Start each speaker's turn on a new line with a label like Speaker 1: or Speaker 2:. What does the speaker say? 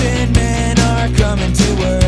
Speaker 1: Action men are coming to work.